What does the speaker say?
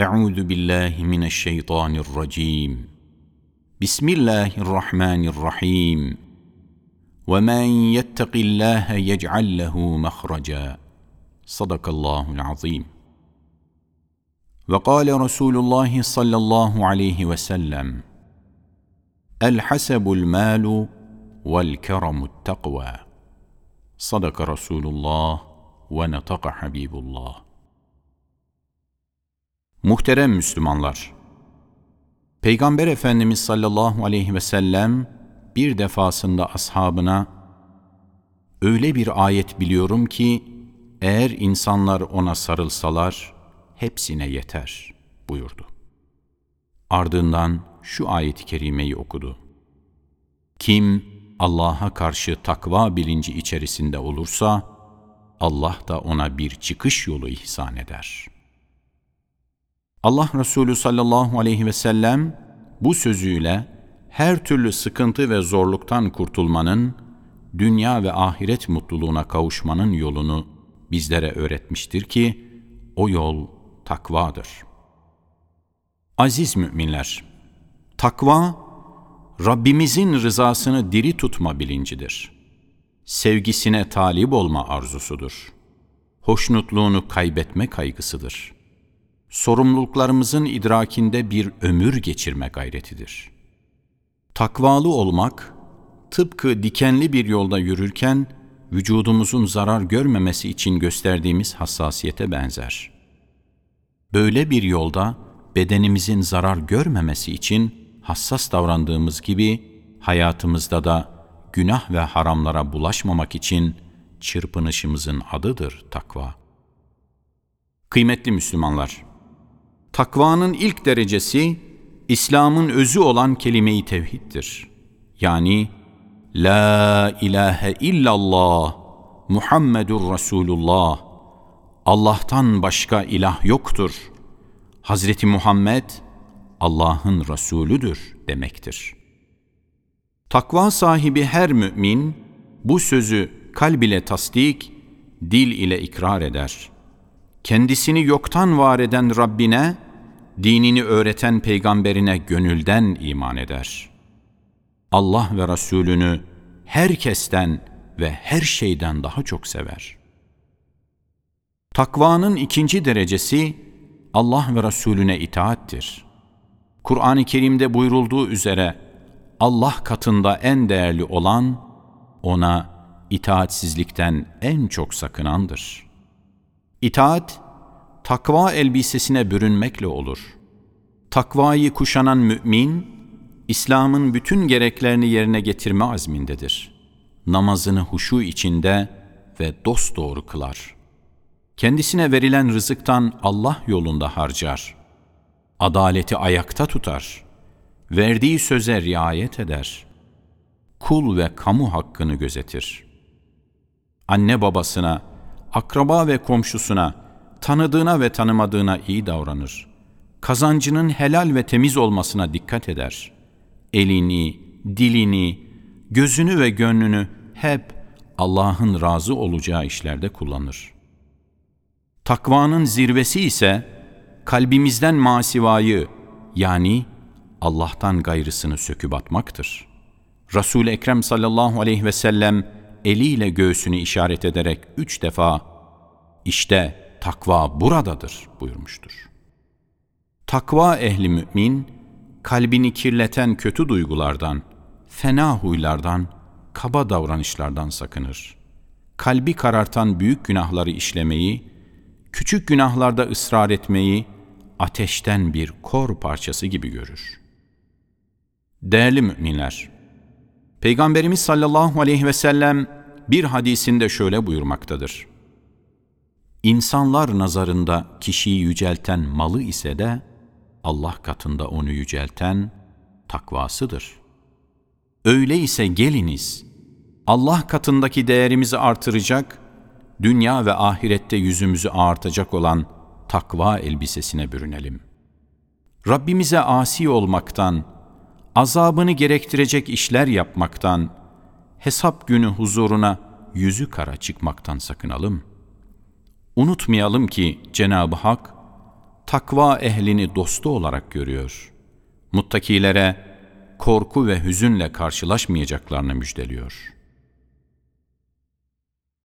أعوذ بالله من الشيطان الرجيم. بسم الله الرحمن الرحيم. ومن يتق الله يجعل له مخرجا. صدق الله العظيم. وقال رسول الله صلى الله عليه وسلم الحسب المال والكرم التقوى. صدق رسول الله ونطق حبيب الله. Muhterem Müslümanlar, Peygamber Efendimiz sallallahu aleyhi ve sellem bir defasında ashabına öyle bir ayet biliyorum ki eğer insanlar ona sarılsalar hepsine yeter buyurdu. Ardından şu ayet-i kerimeyi okudu. Kim Allah'a karşı takva bilinci içerisinde olursa Allah da ona bir çıkış yolu ihsan eder.'' Allah Resulü sallallahu aleyhi ve sellem bu sözüyle her türlü sıkıntı ve zorluktan kurtulmanın, dünya ve ahiret mutluluğuna kavuşmanın yolunu bizlere öğretmiştir ki, o yol takvadır. Aziz müminler, takva, Rabbimizin rızasını diri tutma bilincidir. Sevgisine talip olma arzusudur. Hoşnutluğunu kaybetme kaygısıdır.'' Sorumluluklarımızın idrakinde bir ömür geçirme gayretidir. Takvalı olmak, tıpkı dikenli bir yolda yürürken vücudumuzun zarar görmemesi için gösterdiğimiz hassasiyete benzer. Böyle bir yolda bedenimizin zarar görmemesi için hassas davrandığımız gibi hayatımızda da günah ve haramlara bulaşmamak için çırpınışımızın adıdır takva. Kıymetli Müslümanlar, Takvanın ilk derecesi İslam'ın özü olan kelime-i tevhiddir. Yani La ilahe illallah Muhammedur Resulullah Allah'tan başka ilah yoktur. Hazreti Muhammed Allah'ın Resulüdür demektir. Takva sahibi her mümin bu sözü kalb ile tasdik, dil ile ikrar eder. Kendisini yoktan var eden Rabbine dinini öğreten peygamberine gönülden iman eder. Allah ve Resulünü herkesten ve her şeyden daha çok sever. Takvanın ikinci derecesi Allah ve Resulüne itaattir. Kur'an-ı Kerim'de buyurulduğu üzere Allah katında en değerli olan ona itaatsizlikten en çok sakınandır. İtaat takva elbisesine bürünmekle olur. Takvayı kuşanan mümin, İslam'ın bütün gereklerini yerine getirme azmindedir. Namazını huşu içinde ve dosdoğru kılar. Kendisine verilen rızıktan Allah yolunda harcar. Adaleti ayakta tutar. Verdiği söze riayet eder. Kul ve kamu hakkını gözetir. Anne babasına, akraba ve komşusuna, tanıdığına ve tanımadığına iyi davranır. Kazancının helal ve temiz olmasına dikkat eder. Elini, dilini, gözünü ve gönlünü hep Allah'ın razı olacağı işlerde kullanır. Takvanın zirvesi ise kalbimizden masivayı yani Allah'tan gayrısını söküp atmaktır. Resul-i Ekrem sallallahu aleyhi ve sellem eliyle göğsünü işaret ederek üç defa işte takva buradadır buyurmuştur. Takva ehli mümin, kalbini kirleten kötü duygulardan, fena huylardan, kaba davranışlardan sakınır. Kalbi karartan büyük günahları işlemeyi, küçük günahlarda ısrar etmeyi ateşten bir kor parçası gibi görür. Değerli müminler, Peygamberimiz sallallahu aleyhi ve sellem bir hadisinde şöyle buyurmaktadır. İnsanlar nazarında kişiyi yücelten malı ise de Allah katında onu yücelten takvasıdır. Öyleyse geliniz Allah katındaki değerimizi artıracak, dünya ve ahirette yüzümüzü ağartacak olan takva elbisesine bürünelim. Rabbimize asi olmaktan, azabını gerektirecek işler yapmaktan, hesap günü huzuruna yüzü kara çıkmaktan sakınalım.'' Unutmayalım ki Cenab-ı Hak takva ehlini dostu olarak görüyor. Muttakilere korku ve hüzünle karşılaşmayacaklarını müjdeliyor.''